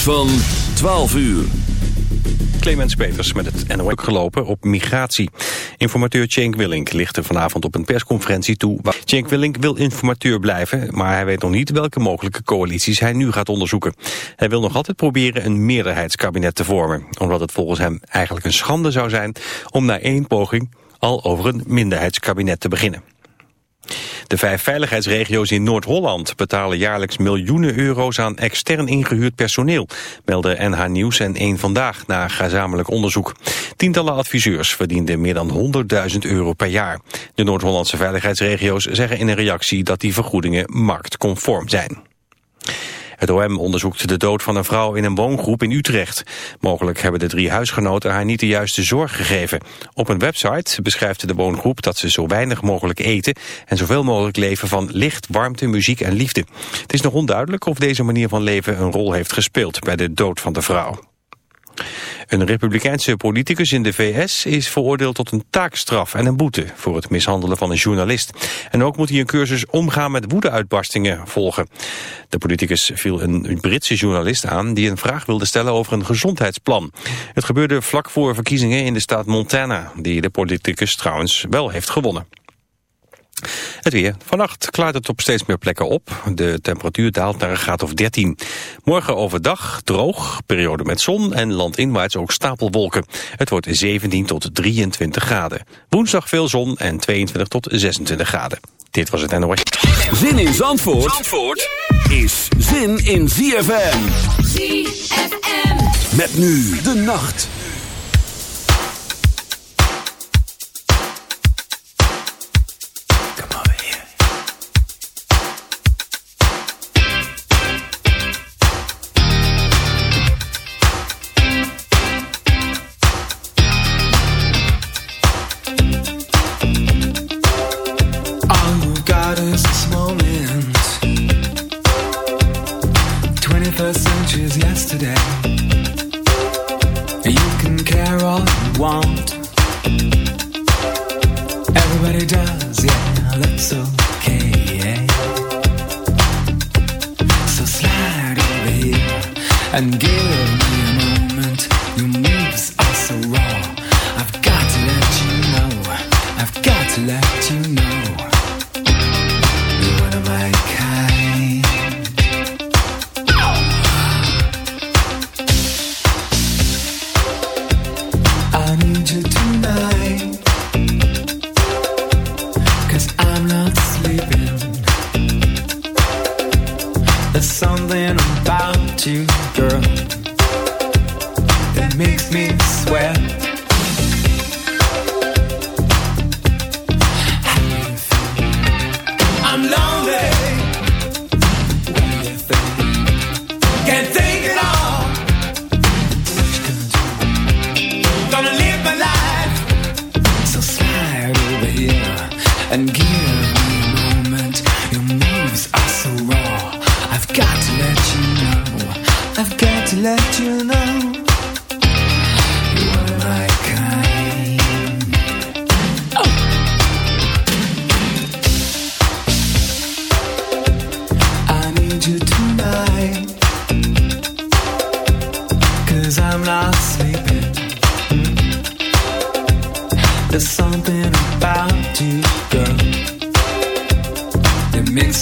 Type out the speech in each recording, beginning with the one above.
van 12 uur. Clemens Peters met het NOS gelopen op migratie. Informateur Cenk Willink er vanavond op een persconferentie toe. Cenk Willink wil informateur blijven, maar hij weet nog niet welke mogelijke coalities hij nu gaat onderzoeken. Hij wil nog altijd proberen een meerderheidskabinet te vormen, omdat het volgens hem eigenlijk een schande zou zijn om na één poging al over een minderheidskabinet te beginnen. De vijf veiligheidsregio's in Noord-Holland betalen jaarlijks miljoenen euro's aan extern ingehuurd personeel, melden NH Nieuws en Eén Vandaag na gezamenlijk onderzoek. Tientallen adviseurs verdienden meer dan 100.000 euro per jaar. De Noord-Hollandse veiligheidsregio's zeggen in een reactie dat die vergoedingen marktconform zijn. Het OM onderzoekt de dood van een vrouw in een woongroep in Utrecht. Mogelijk hebben de drie huisgenoten haar niet de juiste zorg gegeven. Op een website beschrijft de woongroep dat ze zo weinig mogelijk eten... en zoveel mogelijk leven van licht, warmte, muziek en liefde. Het is nog onduidelijk of deze manier van leven een rol heeft gespeeld bij de dood van de vrouw. Een republikeinse politicus in de VS is veroordeeld tot een taakstraf en een boete voor het mishandelen van een journalist. En ook moet hij een cursus omgaan met woedeuitbarstingen volgen. De politicus viel een Britse journalist aan die een vraag wilde stellen over een gezondheidsplan. Het gebeurde vlak voor verkiezingen in de staat Montana, die de politicus trouwens wel heeft gewonnen. Het weer. Vannacht klaart het op steeds meer plekken op. De temperatuur daalt naar een graad of 13. Morgen overdag droog, periode met zon en landinwaarts ook stapelwolken. Het wordt 17 tot 23 graden. Woensdag veel zon en 22 tot 26 graden. Dit was het NOS. Zin in Zandvoort, Zandvoort is zin in ZFM. ZFM. Met nu de nacht.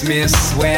miss when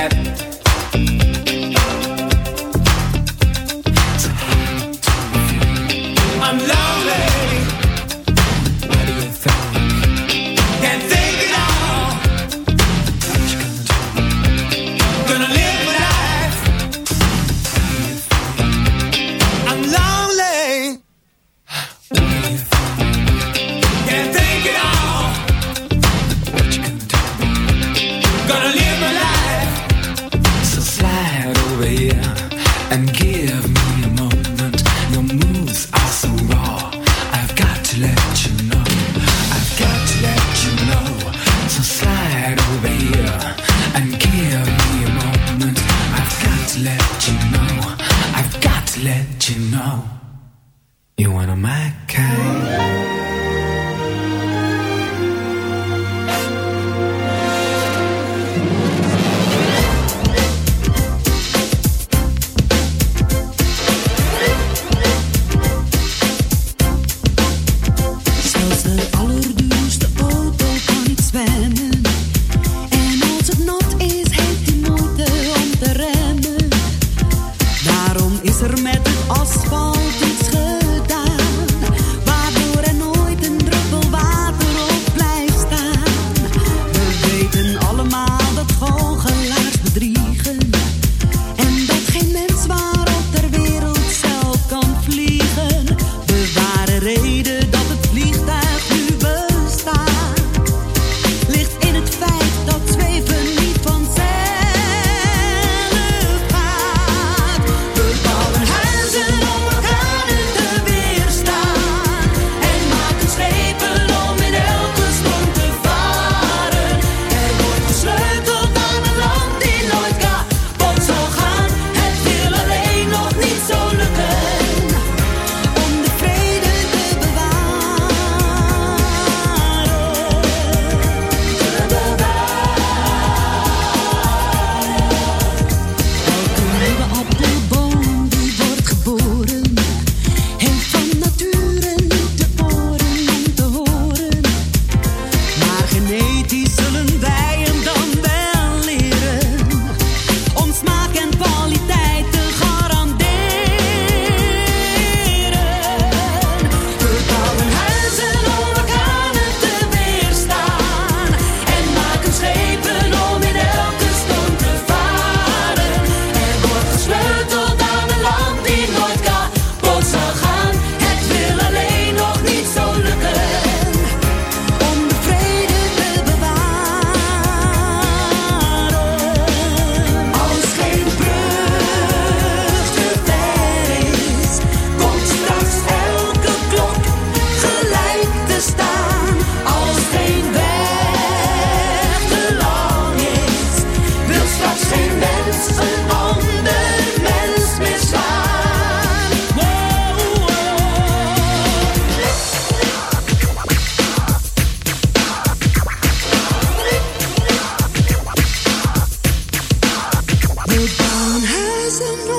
some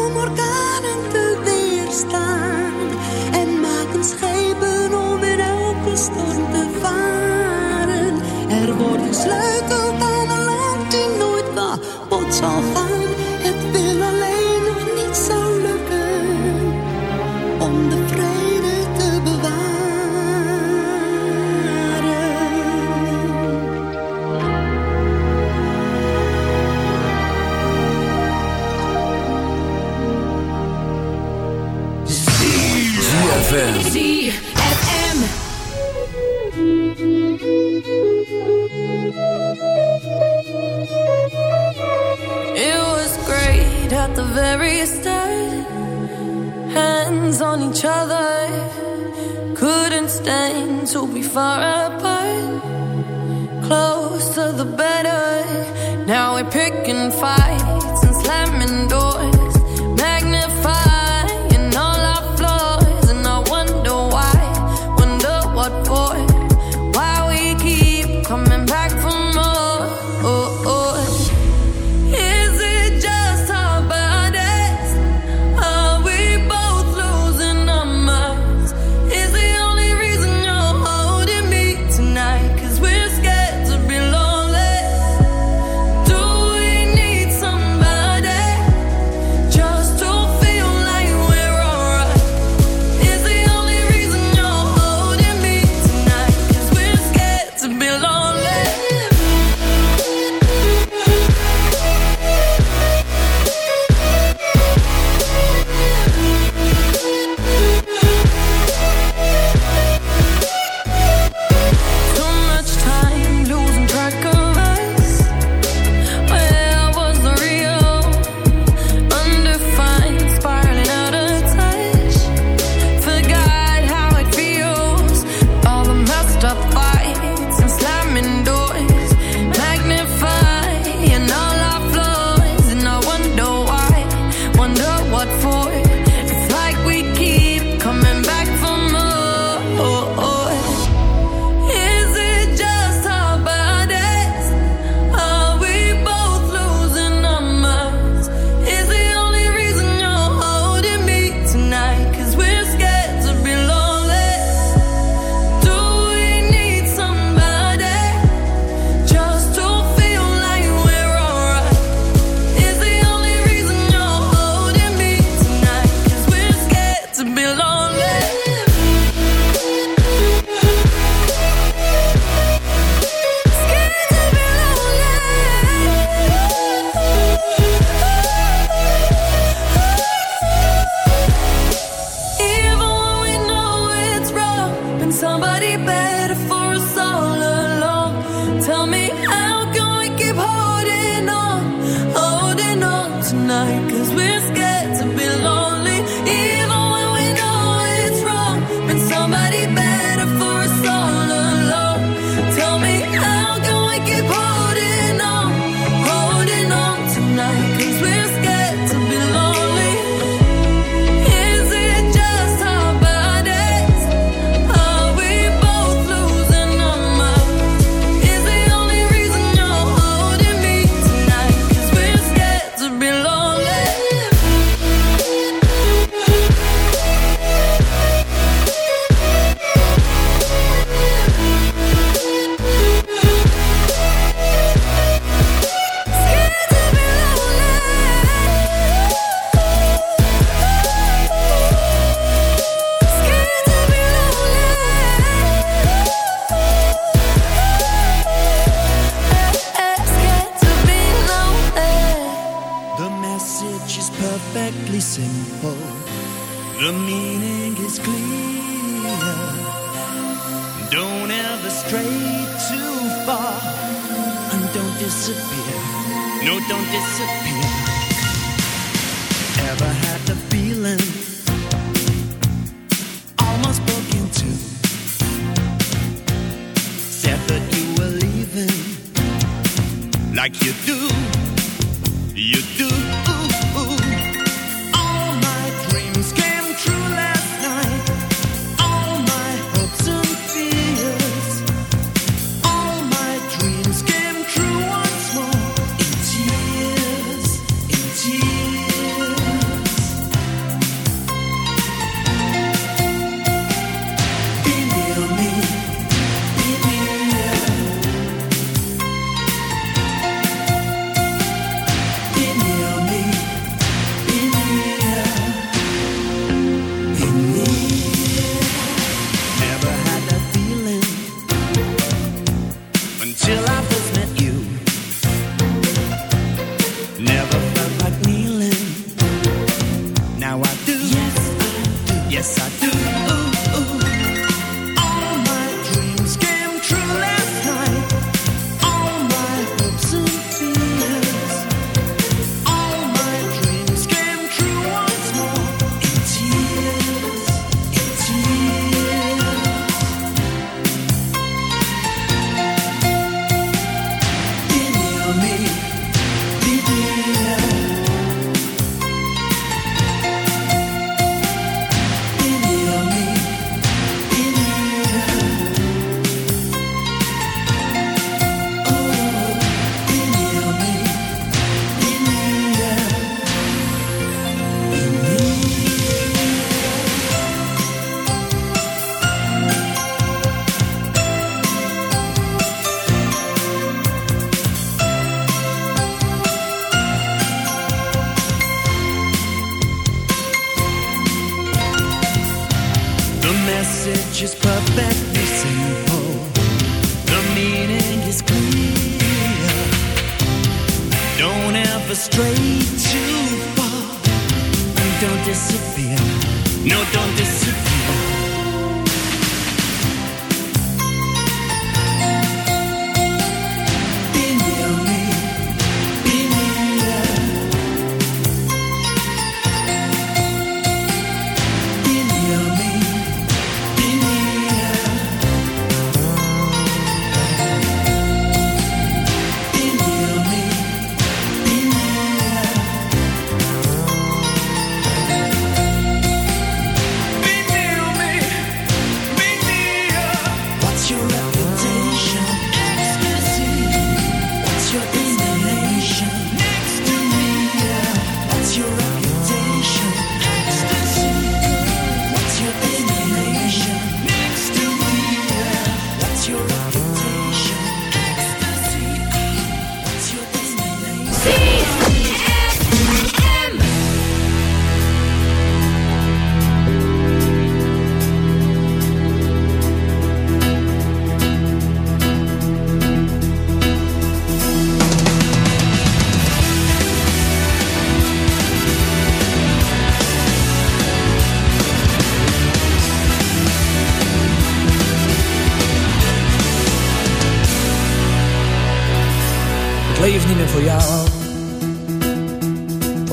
far away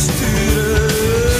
sturen.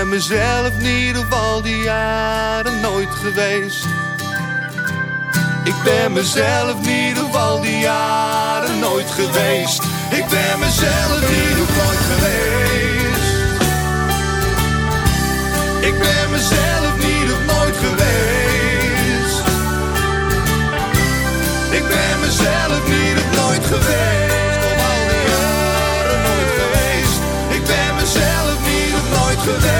Ik ben mezelf niet op al die jaren nooit geweest. Ik ben mezelf niet op al die jaren nooit geweest. Ik ben mezelf in ieder nooit geweest. Ik ben mezelf niet of nooit geweest. Ik ben mezelf niet of nooit geweest.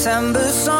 September song.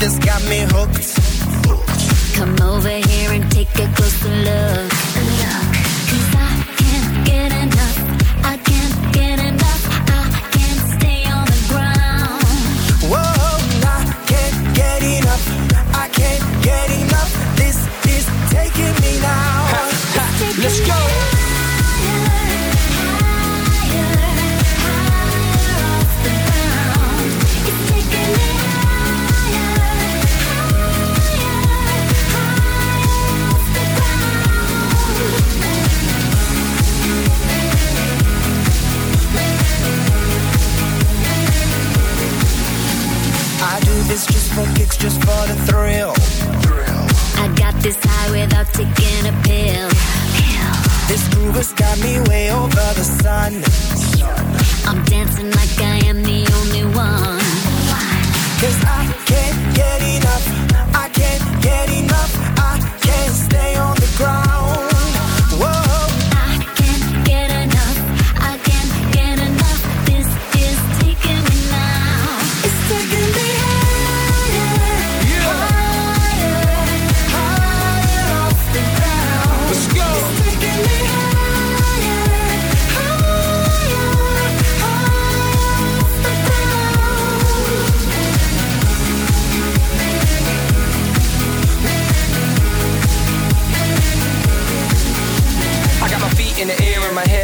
this got me hooked. Come over here and take a closer look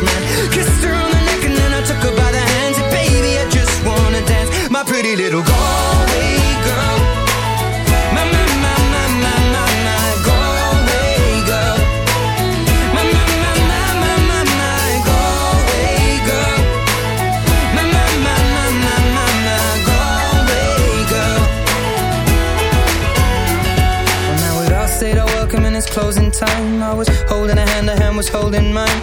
an Kissed her on the neck and then I took her by the hands. And baby, I just wanna dance, my pretty little Galway girl. My, my, my, my, my, my, my Galway girl. My, my, my, my, my, my, my Galway girl. My, my, my, my, my, my, my Galway girl. Well, now we'd all said our welcome and it's closing time. I was holding a hand, a hand was holding mine.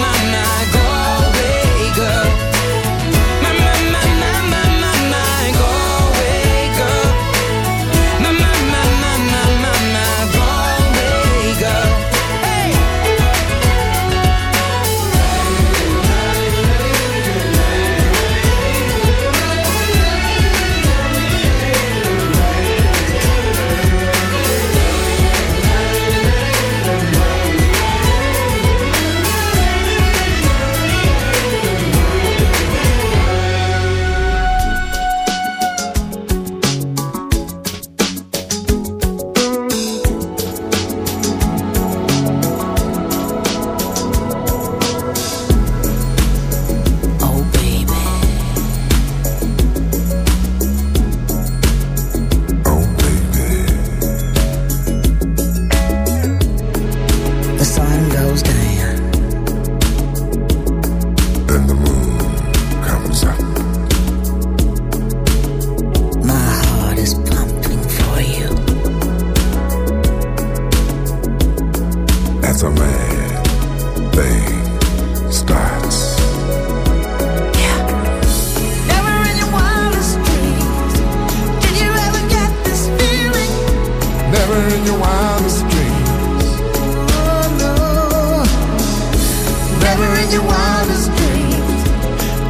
Never in your wildest dreams. Oh no. Never in your wildest dreams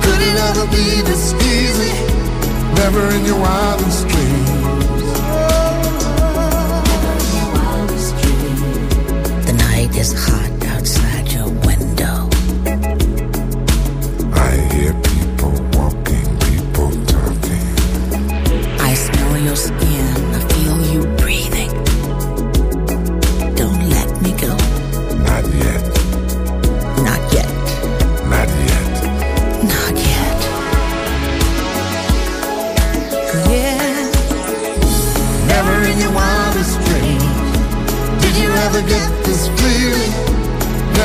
could it ever be this easy. Never in your wildest dreams.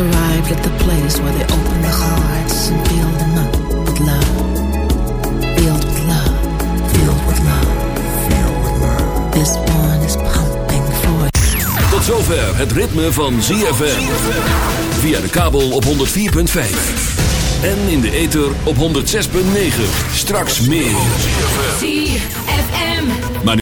Arrived at the place where they open the hearts and fill them up with love. Filled with love. Filled with love. Filled with love. This one is pumping for Tot zover het ritme van ZFM. Via de kabel op 104.5. En in de ether op 106.9. Straks meer. ZFM. Maar